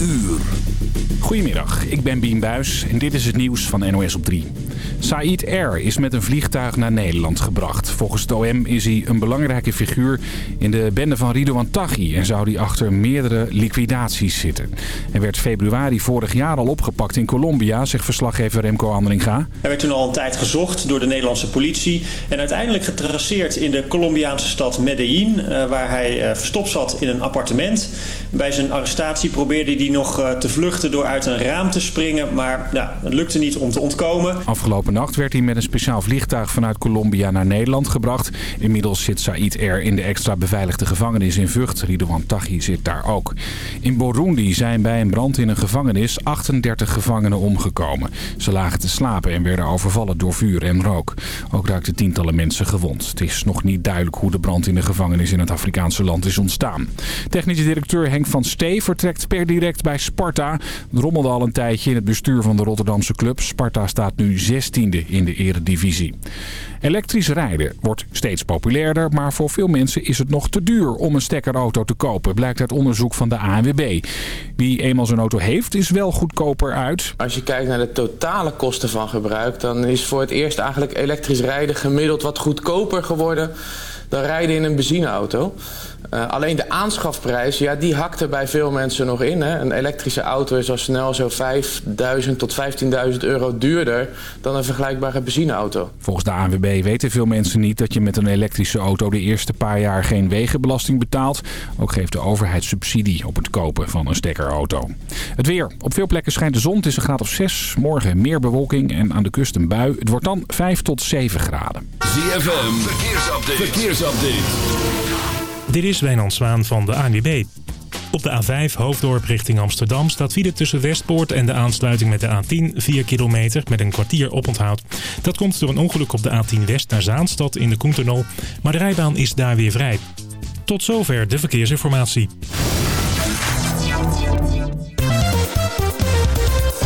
uur. Goedemiddag, ik ben Bien Buis en dit is het nieuws van NOS op 3. Said R. is met een vliegtuig naar Nederland gebracht. Volgens het OM is hij een belangrijke figuur in de bende van Ridouan Taghi... en zou hij achter meerdere liquidaties zitten. Hij werd februari vorig jaar al opgepakt in Colombia, zegt verslaggever Remco Andringa. Hij werd toen al een tijd gezocht door de Nederlandse politie... en uiteindelijk getraceerd in de Colombiaanse stad Medellin... Eh, waar hij eh, verstopt zat in een appartement. Bij zijn arrestatie probeerde hij nog eh, te vluchten door uit een raam te springen... maar ja, het lukte niet om te ontkomen. Afgelopen nacht werd hij met een speciaal vliegtuig vanuit Colombia naar Nederland gebracht. Inmiddels zit Said R. in de extra beveiligde gevangenis in Vught. Ridouan Taghi zit daar ook. In Burundi zijn bij een brand in een gevangenis 38 gevangenen omgekomen. Ze lagen te slapen en werden overvallen door vuur en rook. Ook raakten tientallen mensen gewond. Het is nog niet duidelijk hoe de brand in de gevangenis in het Afrikaanse land is ontstaan. Technische directeur Henk van Stee vertrekt per direct bij Sparta. Rommelde al een tijdje in het bestuur van de Rotterdamse club. Sparta staat nu 16e in de eredivisie. Elektrisch rijden wordt steeds populairder, maar voor veel mensen is het nog te duur om een stekkerauto te kopen, blijkt uit onderzoek van de ANWB. Wie eenmaal zo'n auto heeft, is wel goedkoper uit. Als je kijkt naar de totale kosten van gebruik, dan is voor het eerst eigenlijk elektrisch rijden gemiddeld wat goedkoper geworden dan rijden in een benzineauto. Uh, alleen de aanschafprijs, ja, die hakt er bij veel mensen nog in. Hè. Een elektrische auto is al snel zo 5.000 tot 15.000 euro duurder dan een vergelijkbare benzineauto. Volgens de ANWB weten veel mensen niet dat je met een elektrische auto de eerste paar jaar geen wegenbelasting betaalt. Ook geeft de overheid subsidie op het kopen van een stekkerauto. Het weer. Op veel plekken schijnt de zon. Het is een graad of 6. Morgen meer bewolking en aan de kust een bui. Het wordt dan 5 tot 7 graden. ZFM, verkeersupdate. verkeersupdate. Dit is Wijnand Zwaan van de ANWB. Op de A5 Hoofddorp richting Amsterdam staat file tussen Westpoort en de aansluiting met de A10 4 kilometer met een kwartier oponthoud. Dat komt door een ongeluk op de A10 West naar Zaanstad in de Koentunnel, maar de rijbaan is daar weer vrij. Tot zover de verkeersinformatie.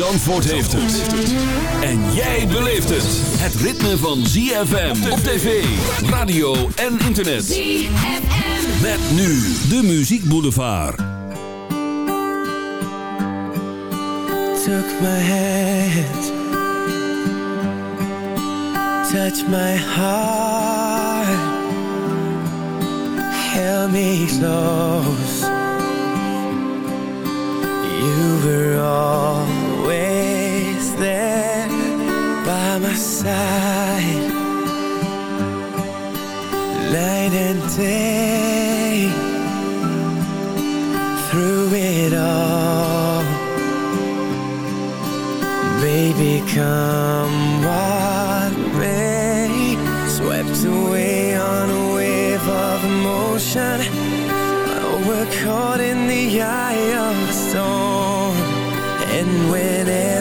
Zandvoort heeft het. En jij beleeft het. Het ritme van ZFM op tv, radio en internet. ZFM. Met nu de Muziek Boulevard. Took my hand. Touch my heart. Held me close. You were always there by my side. Night and day Through it all. Baby, come what may Swept away on a wave of emotion. We're caught in the eye of the storm. And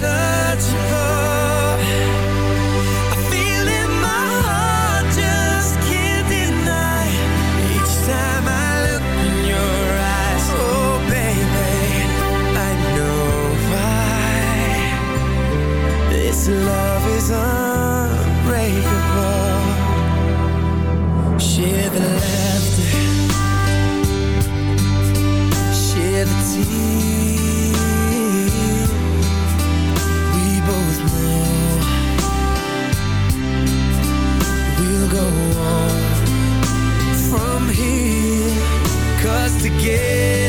such a to get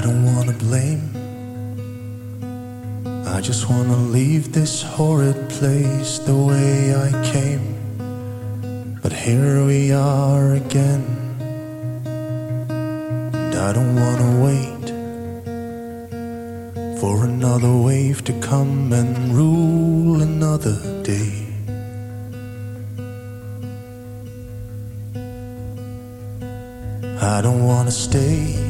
I don't wanna blame. I just wanna leave this horrid place the way I came. But here we are again. And I don't wanna wait For another wave to come and rule another day. I don't wanna stay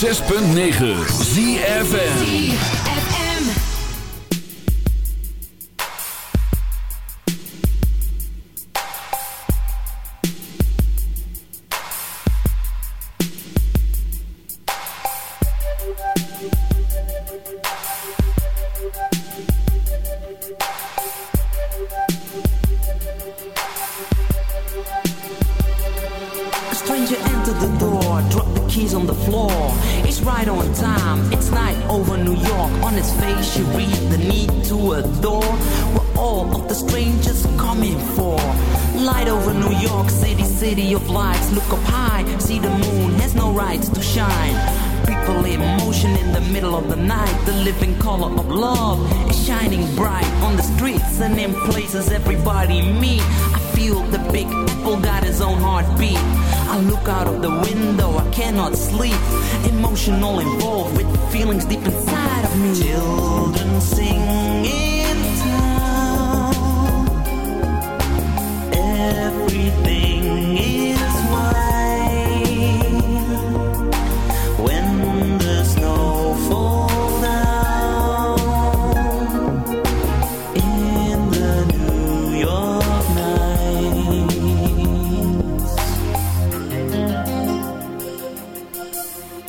106.9 ZFN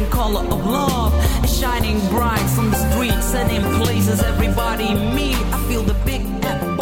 living color of love is shining bright on the streets and in places everybody meet. I feel the big apple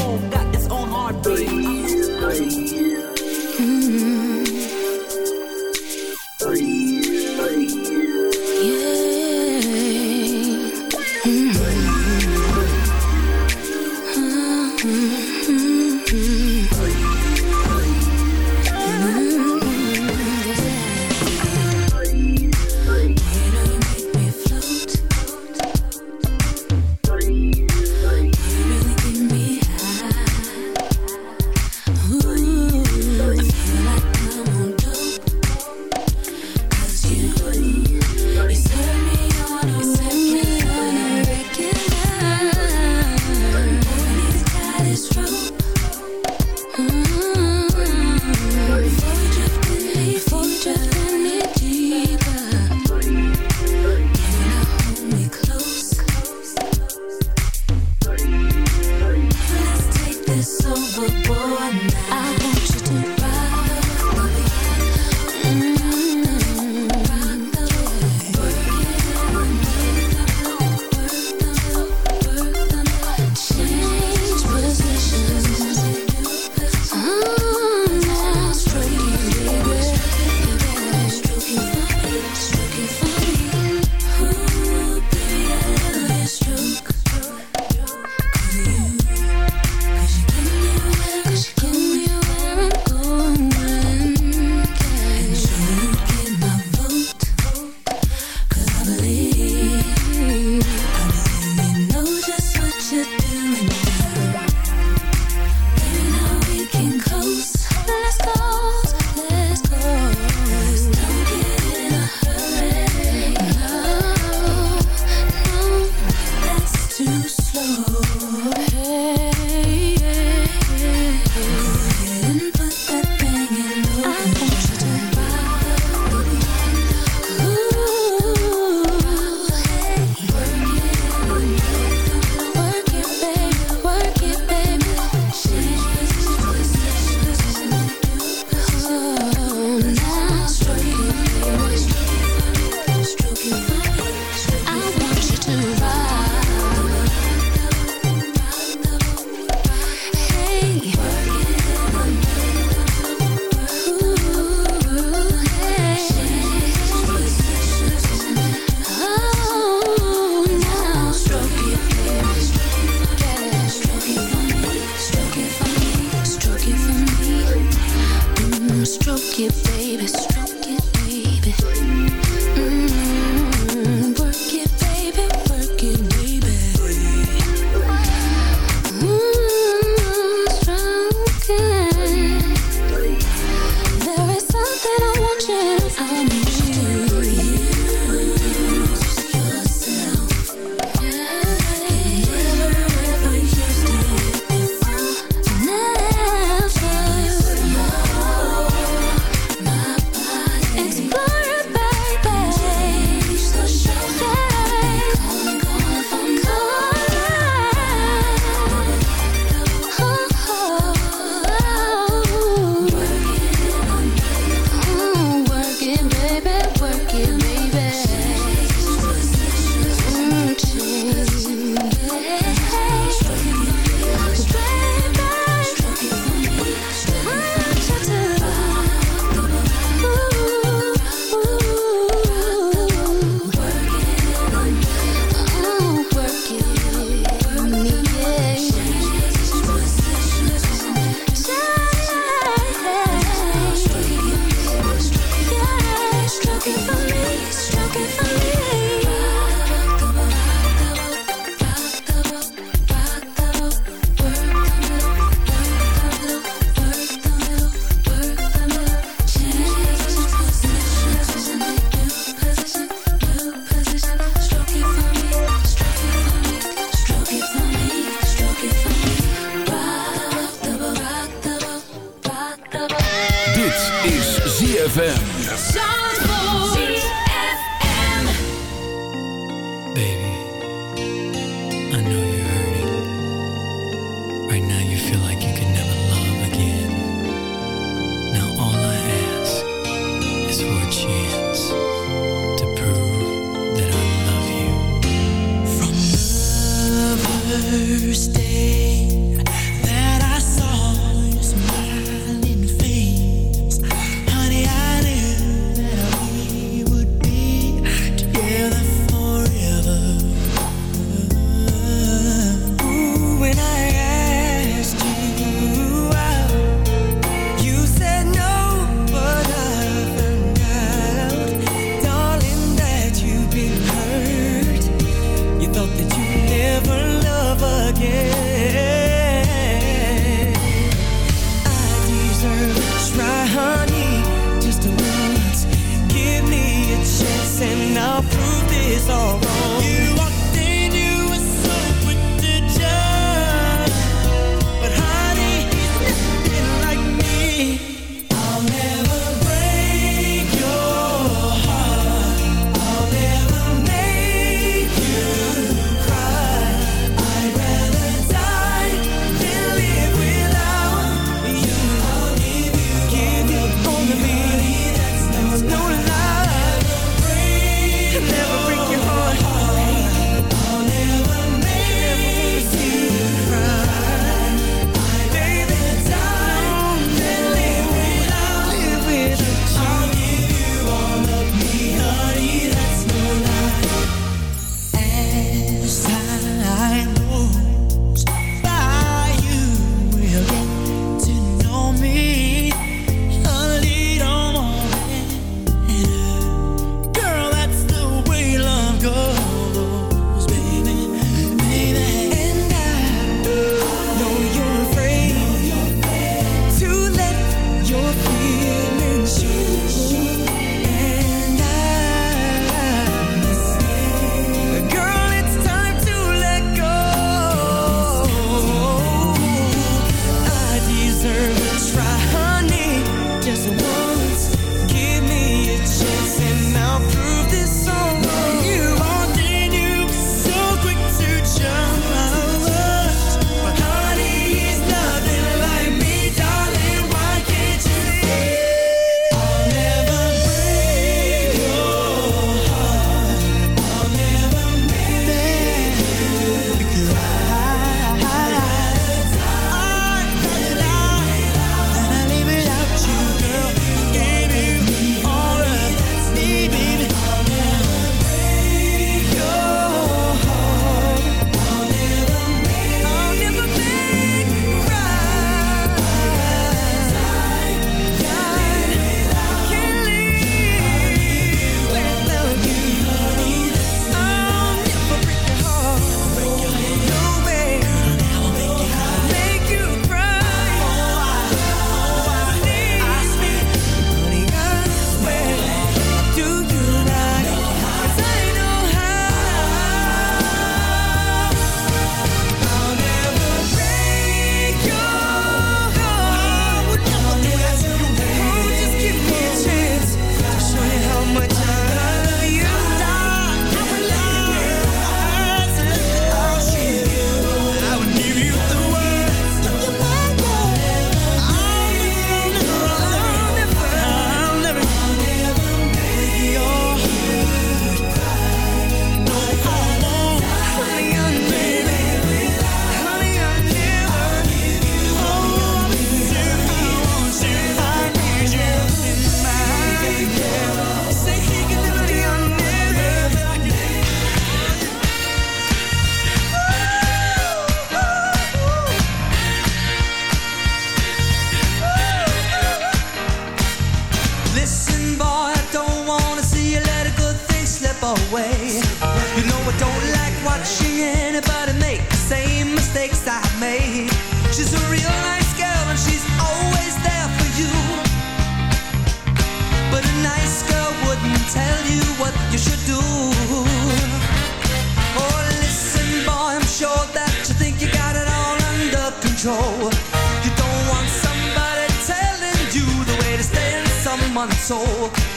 One soul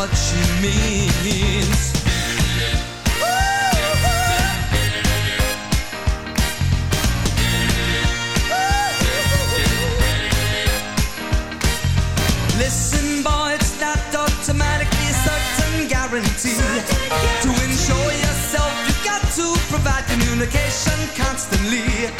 much she means. Listen, boy, it's not automatically certain guarantee. To yourself, you got to provide communication constantly.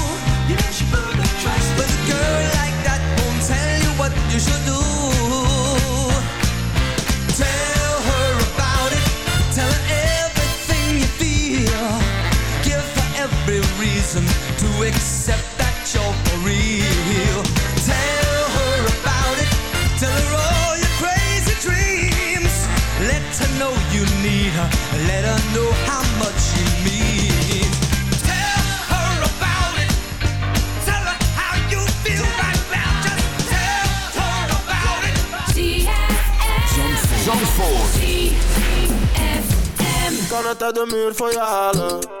reason to accept that you're for real. Tell her about it. Tell her all your crazy dreams. Let her know you need her. Let her know how much she means. Tell her about it. Tell her how you feel right now. Just tell her about it. Kan het uit de muur voor je halen?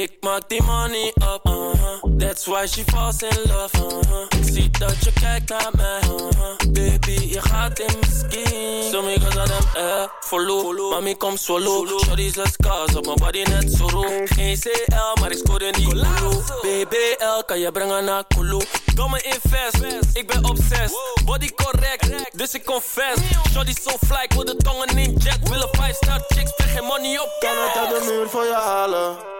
Ik maak die money up, uh-huh. That's why she falls in love, uh-huh. Ik zie dat je kijkt naar mij, uh-huh. Baby, je gaat in mijn skin. Sommige aan hem, eh, follow. Mami, kom solo. Shorty zes cars op mijn body net zo roe. Geen CL, maar ik scoorde niet Kulu. BBL, kan je brengen naar Kulu. Domme invest, ik ben obsessed. Body correct, dus ik confess. Shorty so fly, ik wil de tongen in jet. Willen 5 star chicks, spreek geen money op. Kan het uit de muur voor je halen?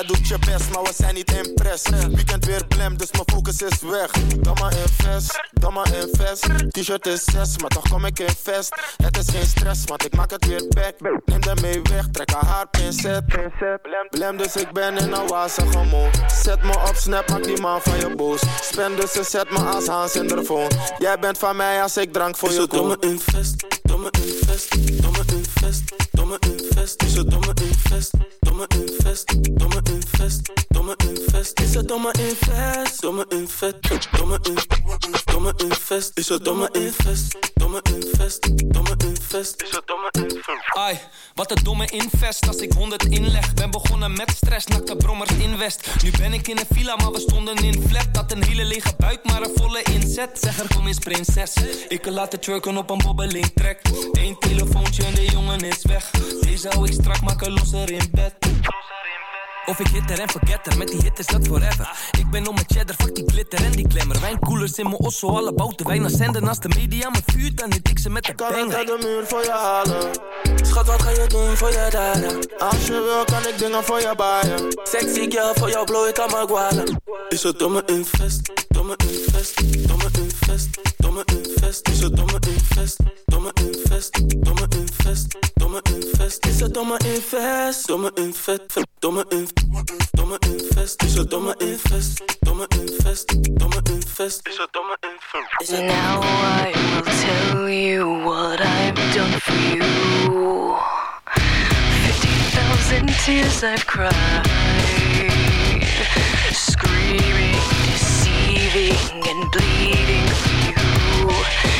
Jij doet je best, maar we zijn niet impress. Weekend weer blem, dus mijn focus is weg. Domme invest, domme invest. T-shirt is 6, maar toch kom ik in vest. Het is geen stress, want ik maak het weer back. Neem de mee weg, trek haar haar pincet. Blem, dus ik ben in een wazige mood. Zet me op snap, maak die man van je boos. Spend dus en zet me als Hans in de phone. Jij bent van mij als ik drank voor je koop. Invest, domme invest, domme invest, invest, is het domme invest, domme invest, domme invest, domme invest, is het domme invest, domme invest, domme invest, domme invest, is het domme invest, domme invest, domme invest, is het domme invest. Ai, wat een domme invest als ik 100 inleg. Ben begonnen met stress, nakte brommers invest. Nu ben ik in een villa, maar we stonden in flat. Dat een hele lege buik, maar een volle inzet. Zeg er kom eens prinses. Ik kan laten twerken op een bobbeling trek. Eén telefoontje en de jongen is weg. Deze hou ik strak, maken losser in bed. Of ik hitter en forgetter, met die hit is dat forever. Ik ben om mijn cheddar, fuck die glitter en die glamour. Wijnkoelers in mijn osso, alle bouten wijn naar zenden. Als de media me vuurt, dan hit ik ze met de Kan ik banger. uit de muur voor je halen? Schat, wat ga je doen voor je daden? Als je wil, kan ik dingen voor je baaien. Sexy girl, voor jou blow ik aan mijn gualen. Is het domme invest, domme domme domme domme domme domme domme domme domme domme domme domme domme domme domme. Now I will tell you what I've done for you. Fifty thousand tears I've cried, screaming bleeding you.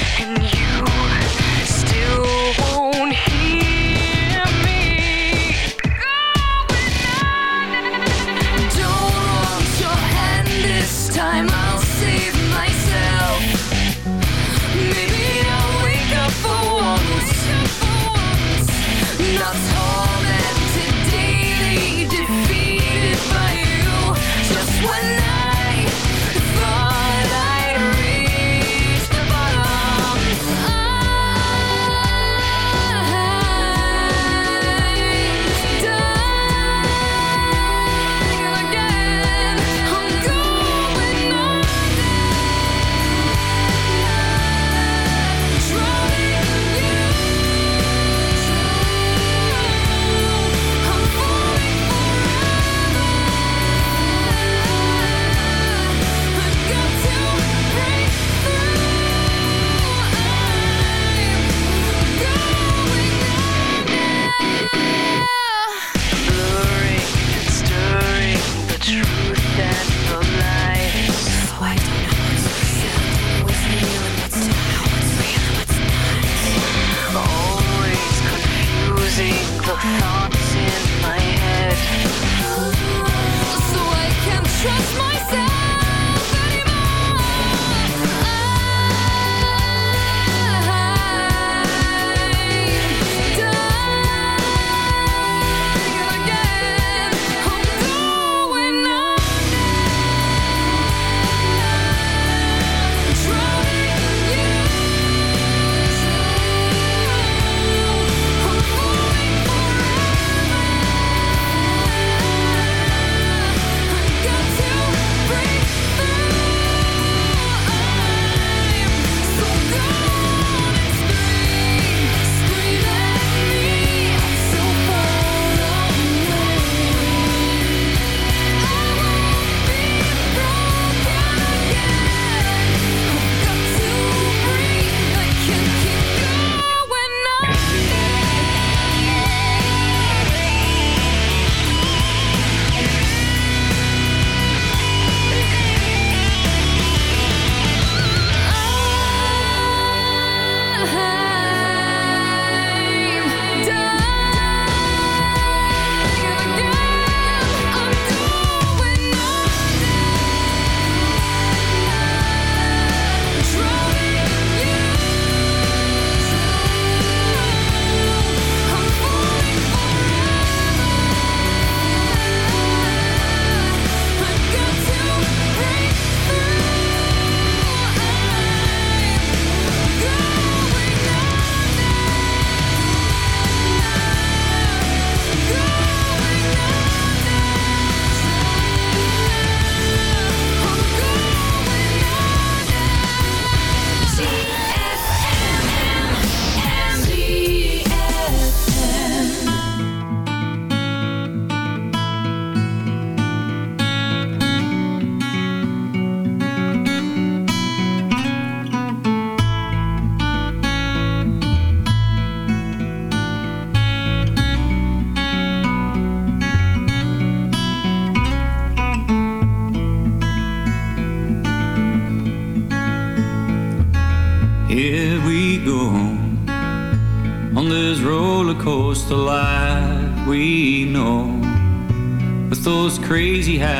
easy hat.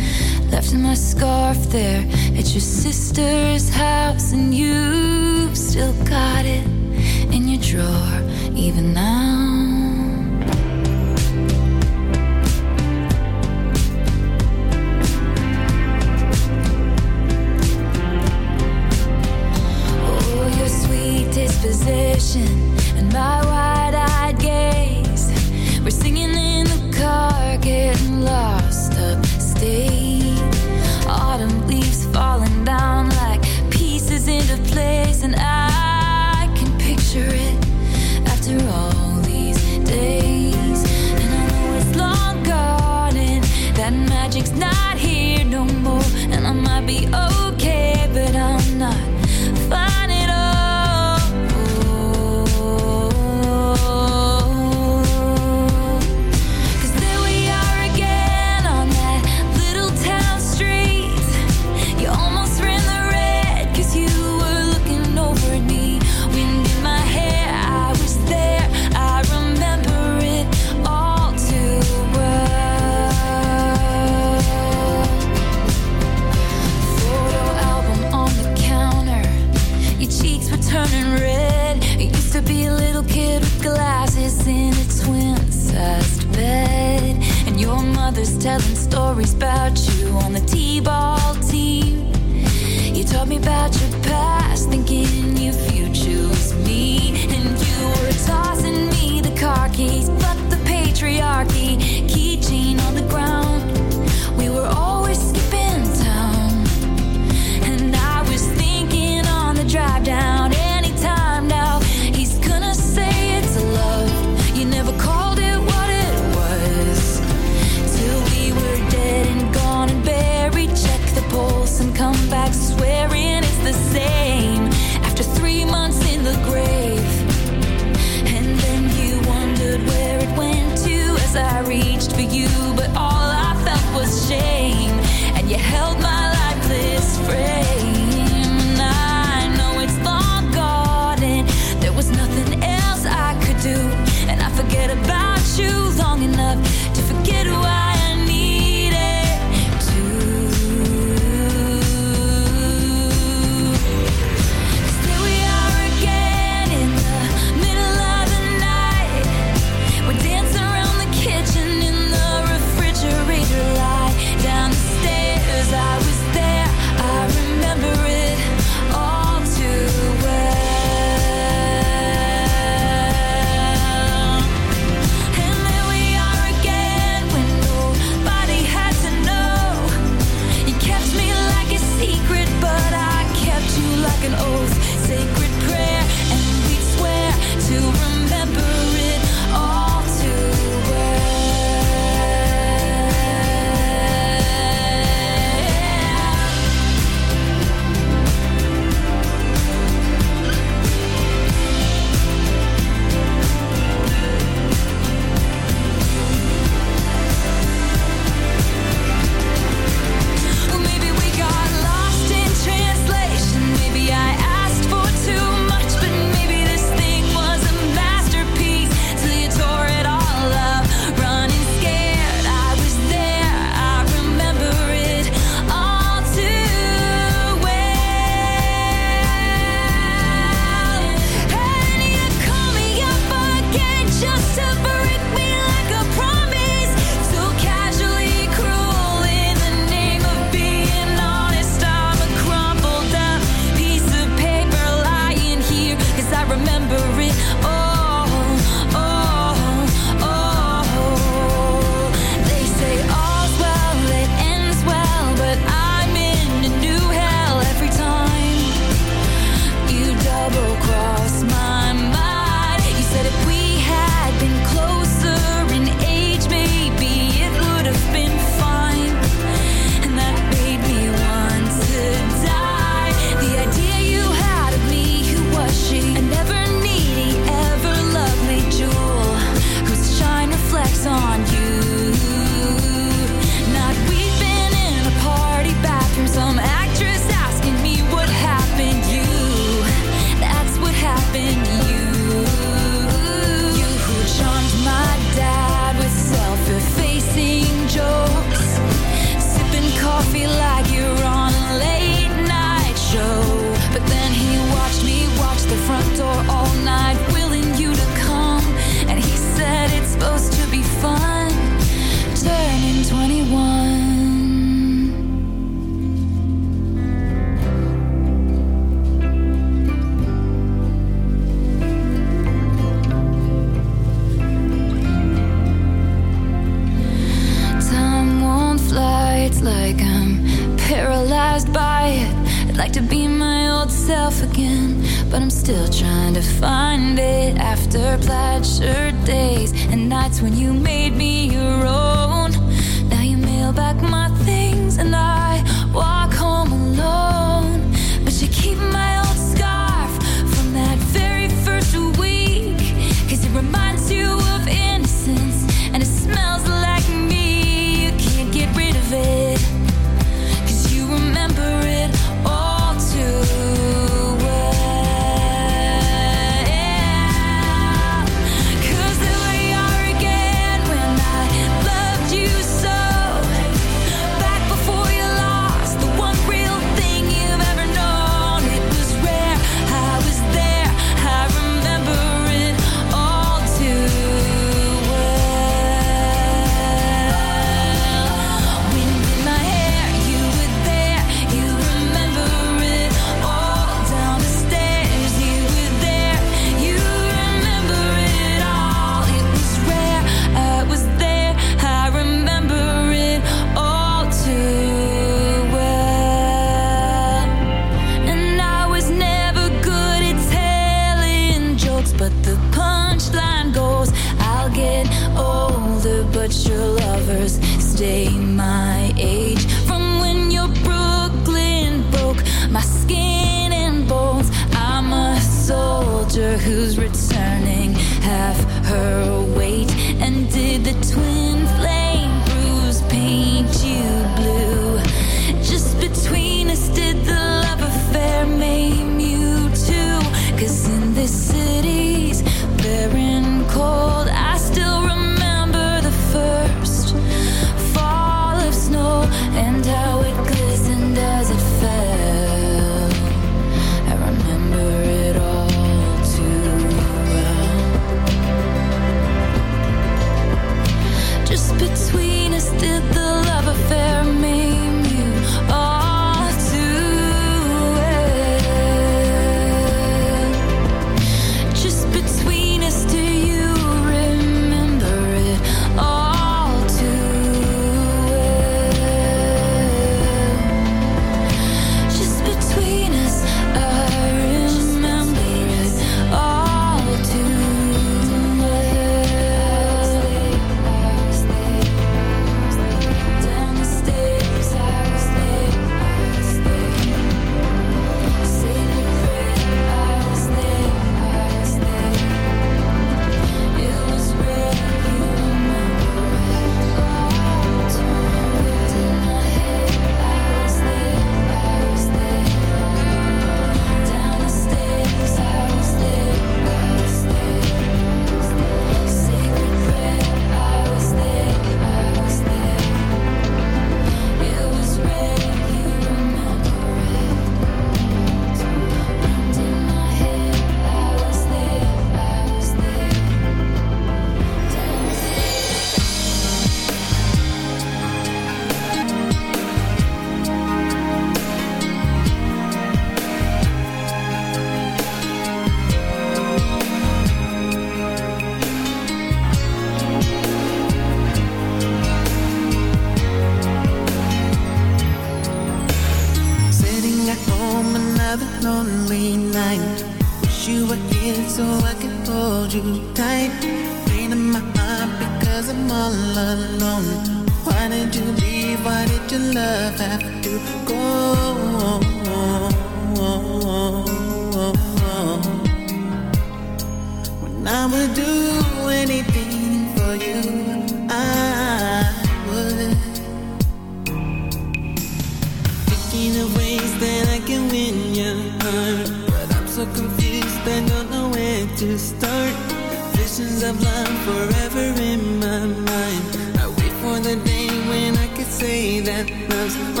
endless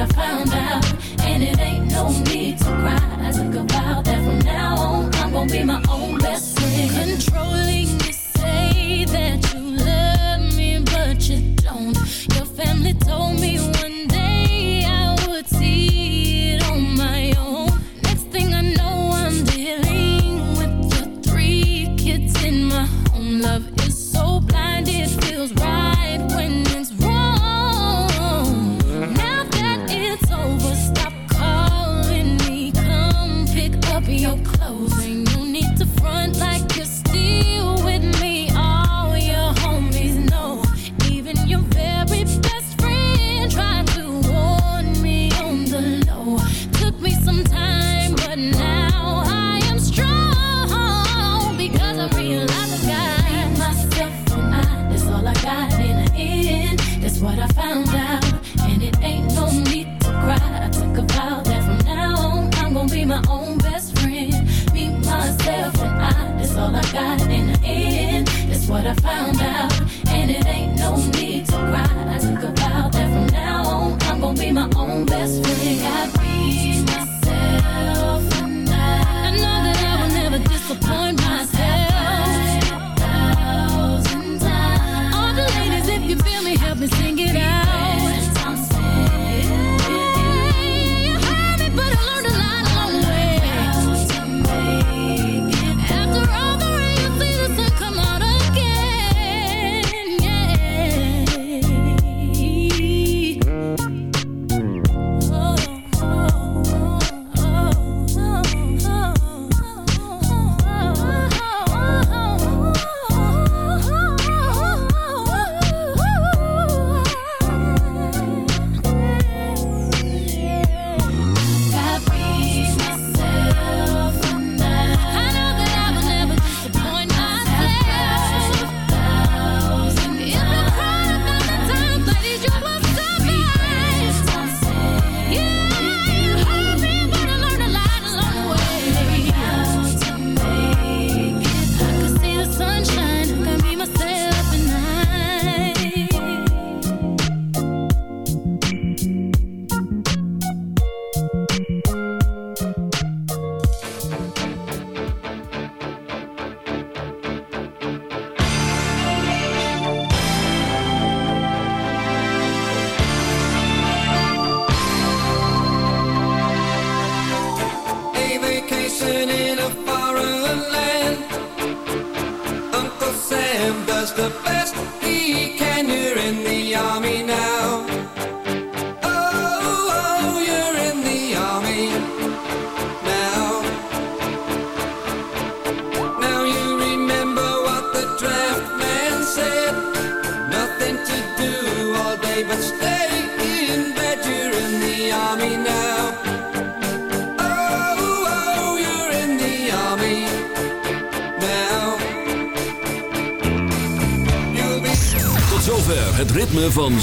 I found out, and it ain't no need